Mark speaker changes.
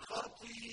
Speaker 1: خطيئة